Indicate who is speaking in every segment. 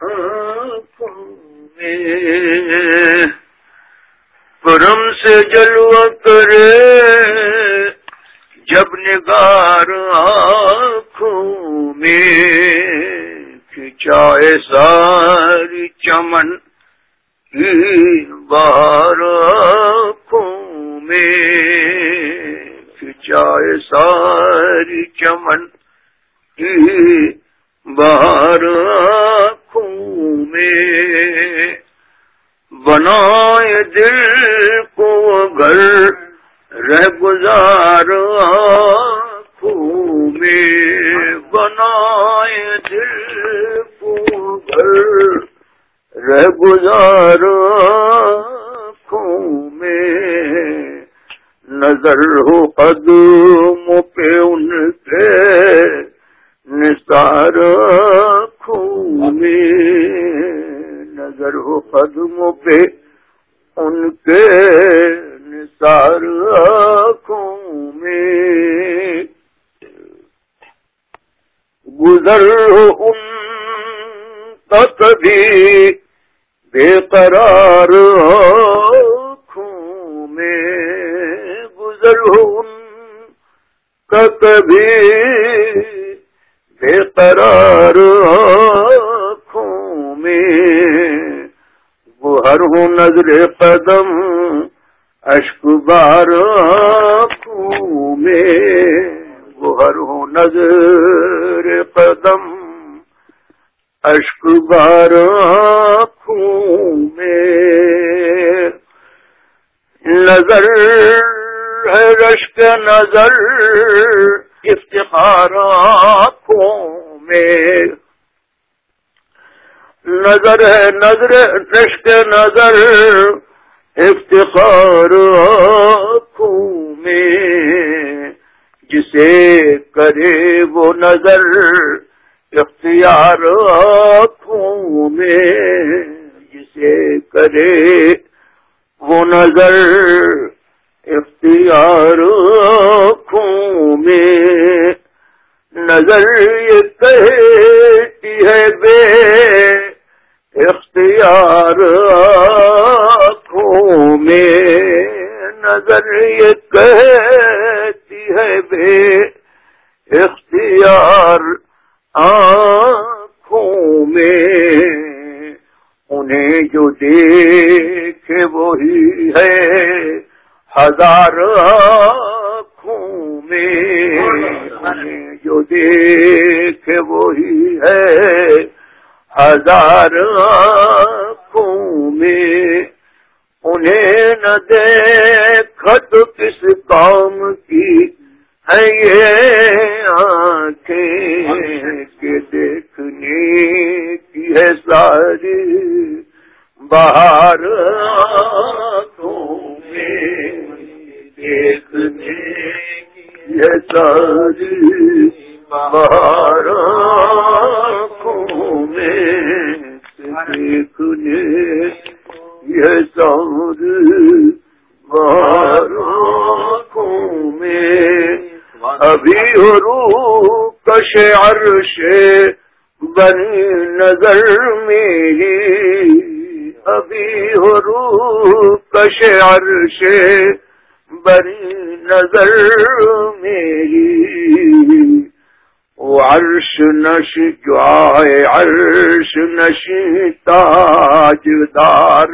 Speaker 1: ہاں، کرم سے جلو کرے، جب نگار آنکھوں میں کھچائے ساری چمن کی بار آنکھوں میں کھچائے ساری چمن کی بار آنکھوں میں بنائے دل کو گھر رہ گزار میں بنائے دل کو گھر رہ گزار میں نظر ہو قدم پہ ان ہو قدموں پہ، ان کے نثار آنکھوں میں۔ گزر ہو ان کا کبھی بے قرار آنکھوں میں۔ گزر ہو ان کا کبھی بے قرار وہ ہر ہوں نظر قدم اشک بار میں وہ ہر ہوں نظر قدم اشک بار میں نظر ہے رشک نظر افتخار آنکھوں میں نظر ہے، نظر رشک نظر، افتخار آنکھوں میں۔ جسے کرے وہ نظر اختیار آنکھوں میں۔ جسے کرے وہ نظر اختیار آنکھوں میں۔ نظر یہ کہتی ہے، بے اختیار آنکھوں میں نظر یہ کہتی ہے بے اختیار آنکھوں میں۔ انہیں جو دیکھے وہی ہے ہزار آنکھوں میں۔ انہیں جو دیکھے وہی ہے ہزار آنکھوں میں انہیں نہ دیکھ تو کس کام کی ہے یہ آنکھیں کے دیکھنے کی ہے ساری باہر آنکھوں میں دیکھنے کی ہے ساری باہر میں یہ سور باروں میں ابھی رو کش عرش بنی نظر میری ابھی رو کش عرش بنی نظر میری عرش نش جو آئے عرش نشی تاج دار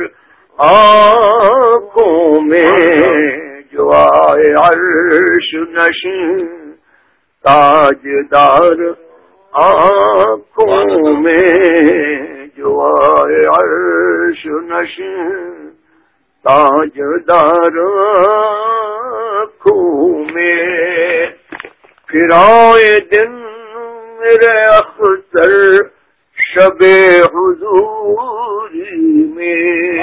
Speaker 1: آنکھوں میں جو آئے عرش نشی تاج دار آنکھوں میں جو آئے عرش نشی تاج دار آنکھوں میں۔ پھر آئے دن میرے اختر شب حضوری میں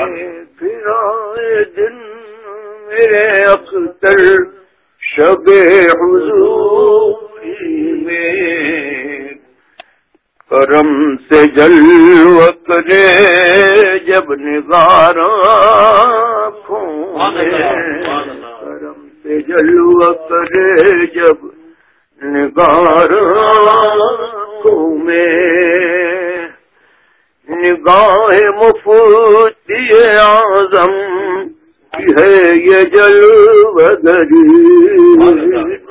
Speaker 1: پھر آئے دن میرے اختر شب حضوری میں کرم سے جل کرے جب نگار کرم سے جل کرے جب نگار میں گاہ مفتی اعظم کی ہے یہ جلوگری۔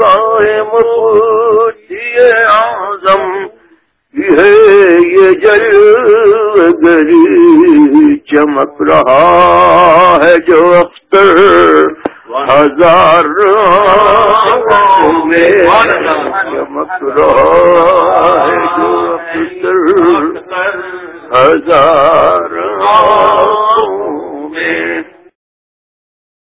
Speaker 1: گاہ مفتی اعظم کی ہے یہ جلوگری۔ چمک رہا ہے جو اختر ہزار میں۔ چمک ہزار میں